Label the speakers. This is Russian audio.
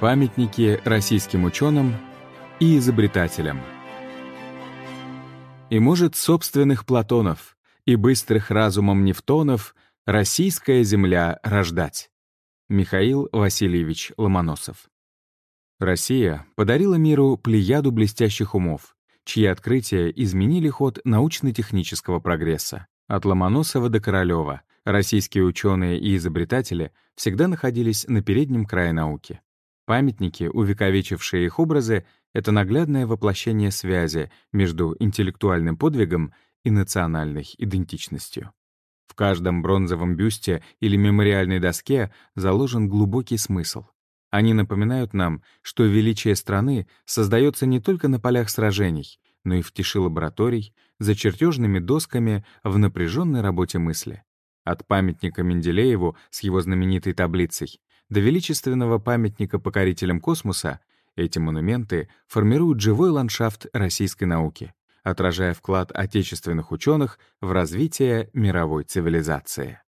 Speaker 1: Памятники российским ученым и изобретателям. И может собственных Платонов и быстрых разумом Нефтонов российская земля рождать. Михаил Васильевич Ломоносов. Россия подарила миру плеяду блестящих умов, чьи открытия изменили ход научно-технического прогресса. От Ломоносова до Королева российские ученые и изобретатели всегда находились на переднем крае науки. Памятники, увековечившие их образы, — это наглядное воплощение связи между интеллектуальным подвигом и национальной идентичностью. В каждом бронзовом бюсте или мемориальной доске заложен глубокий смысл. Они напоминают нам, что величие страны создается не только на полях сражений, но и в тиши лабораторий, за чертежными досками, в напряженной работе мысли. От памятника Менделееву с его знаменитой таблицей до величественного памятника покорителям космоса, эти монументы формируют живой ландшафт российской науки, отражая вклад отечественных ученых в развитие мировой цивилизации.